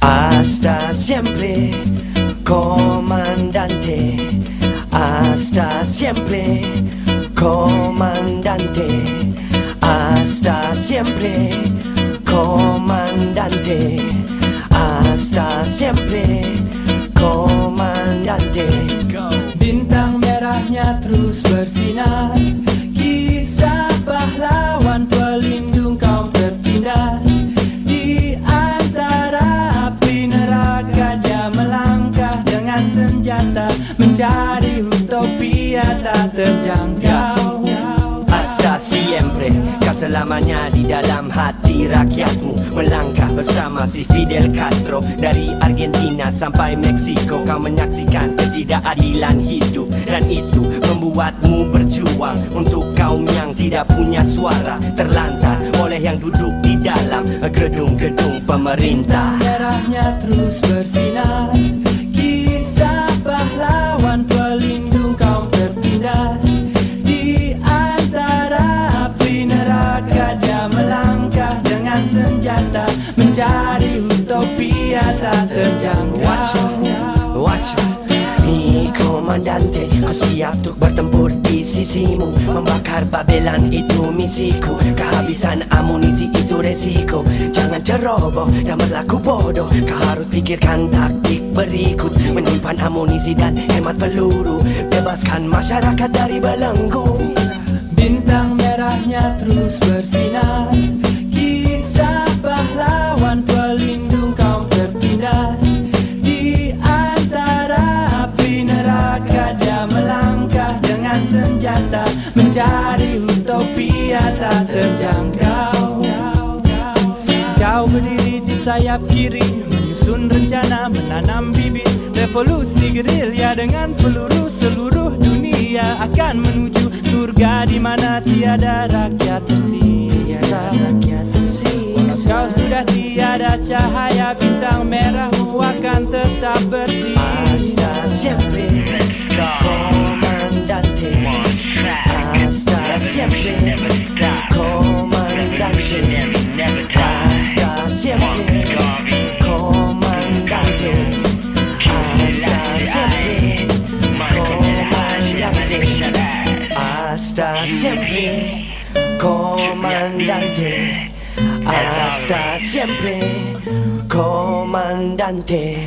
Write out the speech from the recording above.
Hasta siempre, comandante. Hasta siempre, comandante. Hasta siempre, comandante. Hasta siempre, comandante. Bintang merahnya terus bersinar senjata Mencari utopia tak terjangkau Hasta siempre Kau selamanya di dalam hati rakyatmu. Melangkah bersama si Fidel Castro Dari Argentina sampai Meksiko. Kau menyaksikan ketidakadilan hidup Dan itu membuatmu berjuang. Untuk kaum yang tidak punya suara Terlantar oleh yang duduk di dalam Gedung-gedung pemerintah. Merahnya terus bersinar utopia tak terjangkau. Watch Mi komandante Kau siap untuk bertempur di sisimu. Membakar Babylon itu misiku. Kehabisan amunisi itu resiko. Jangan ceroboh dan berlaku bodoh. Kau harus fikirkan taktik berikut. Menyimpan amunisi dan hemat peluru. Bebaskan masyarakat dari belenggu. Bintang merahnya terus bersinar utopia tak terjangkau Kau berdiri di sayap kiri Menyusun rencana menanam bibit. Revolusi gerilya dengan peluru seluruh dunia Akan menuju surga di mana tiada rakyat tersiksa Rakyat tersiksa Kau sudah tiada cahaya Bintang merahmu akan tetap bersih Hasta siempre Comandante. Hasta siempre Comandante